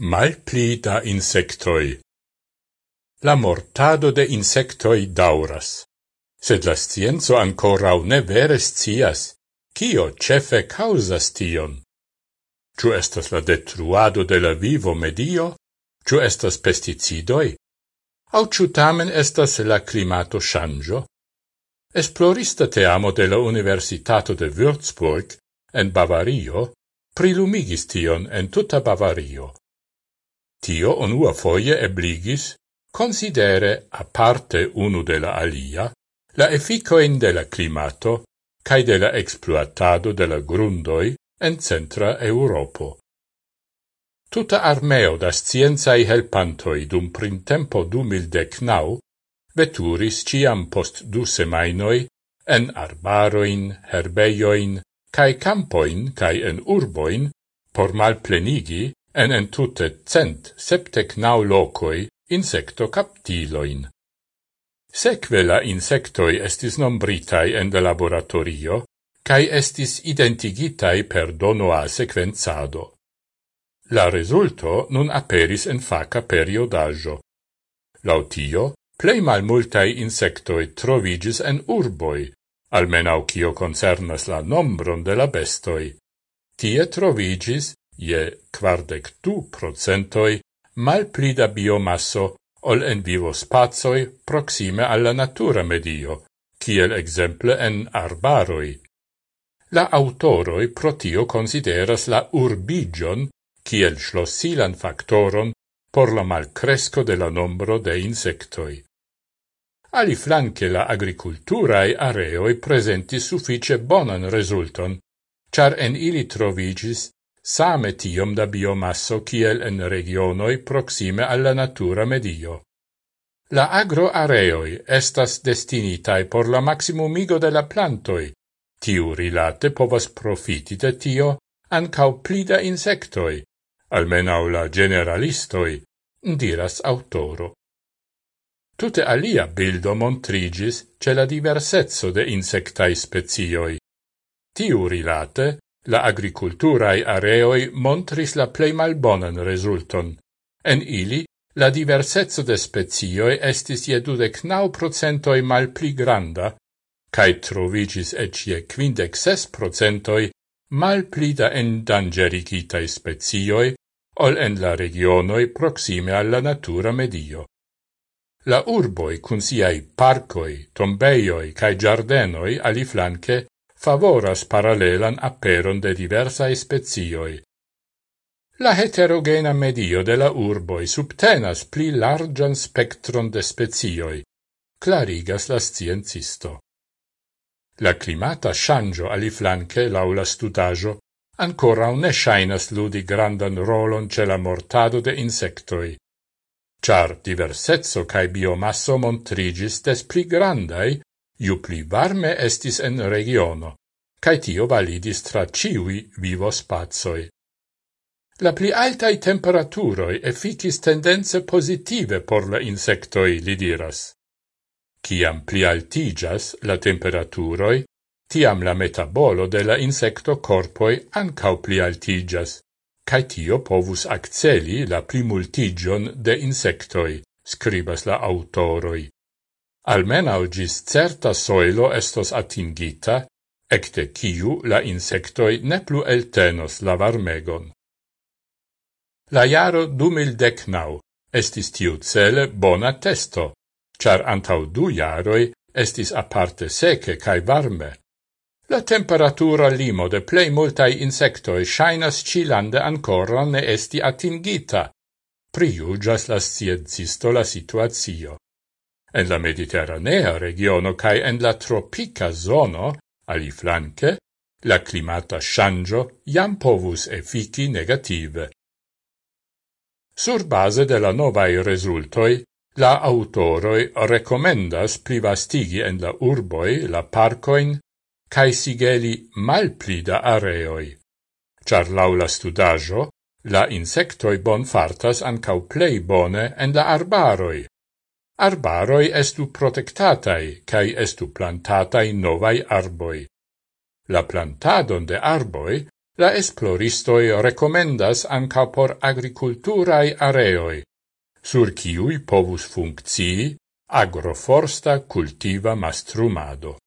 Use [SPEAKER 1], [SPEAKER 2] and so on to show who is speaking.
[SPEAKER 1] malpli da insectoi. La mortado de insectoi dauras, sed la scienzo ancorau ne veres cias, cio cefe causas tion. Ciu estas la detruado de la vivo medio, ciu estas pesticidoi, au ciu tamen estas la climato shangio. Esplorista teamo de la Universitato de Würzburg en Bavario prilumigis tion en tuta Bavario. Tio unua foie ebligis, considere aparte unu de la alia, la efficoin de la climato cae de la exploatado de la grundoi en centra Europo. Tuta armeo da scienzai helpantoi dum printempo du mildecnau veturis ciam post du semainoi en arbaroin, herbeioin, cae campoin, cae en urboin, por malplenigi en entute cent septec nau locoi insecto captiloin. Seque la insectoi estis nombritai en de laboratorio, cae estis identigitai per donoa sequenzado. La resulto nun aperis en faca periodaggio. Lautio, plei malmultai insectoi trovigis en urboi, almenau cio concernas la nombron de la bestoi. Tie trovigis je quardec du procentoi mal plida biomasso ol en vivo spazoi proxime alla natura medio, kiel exemple en arbaroi. La autoroi protio consideras la urbigion kiel schlossilan factoron por la malcresco de la nombro de insectoi. Ali flanque la agriculturae areoi presenti suffice bonan resulton, char en ili trovigis same tiom da biomasso kiel en regionoi proxime alla natura medio. La agroareoi estas destinitae por la maximumigo de la plantoi, tiu rilate povas profiti de tio ancau plida insectoi, almenau la generalistoi, diras autoro. Tute alia bildo montrigis ce la diversezzo de insectai spezioi. Tiu rilate La agriculturae areoi montris la plei malbonan resulton. En ili, la diversezzo de spezioi estis je dudec nau procentoi mal pli granda, cae trovigis ecie quindec ses procentoi mal pli da endangerigitae spezioi ol en la regionoi proxime alla natura medio. La urboi cun siai parcoi, tombeioi cae giardenoi ali flanque favoras paralelan aperon de diversae spezioi. La heterogena medio de la urboi subtenas pli largan spectron de spezioi, clarigas la sciencisto. La climata shangio aliflanque laula studajo ancora ne shainas ludi grandan rolon ce la mortado de insectoi. Char diversezzo cae biomasso montrigis des pli grandai ju pli varme estis en regiono, cae tio validis tra ciui vivo spazoi. La pli altai temperaturoi efficis tendenze positive por la insectoi, li diras. Ciam pli altigas la temperaturoi, tiam la metabolo de la insecto corpoi ancau pli altigas, cae tio povus acceli la plimultigion de insectoi, scribas la autoroi. Almenau gis certa soilo estos atingita, ecte ciu la insectoi ne plu eltenos la varmegon. La jaro du mil decnau estis tiu cele bona testo, char antau du jaroi estis aparte seke cae varme. La temperatura limo de plei multai insectoi shainas cilande ancora ne esti atingita. Priugias la sciencisto la situazio. En la mediterranea regiono cae en la tropica zono, ali flanque, la climata shangio iam povus effici negative. Sur base de la novae resultoi, la autoroi recomendas privastigi en la urboi la parcoin cae sigeli malplida areoi. Char laula studajo, la insectoi bon fartas ancau plei bone en la arbaroi, arbaroi estu protectatai cae estu plantatai novai arboi. La plantadon de arboi la esploristoi recomendas anca por agriculturae areoi, sur ciui povus functii agroforsta cultiva mastrumado.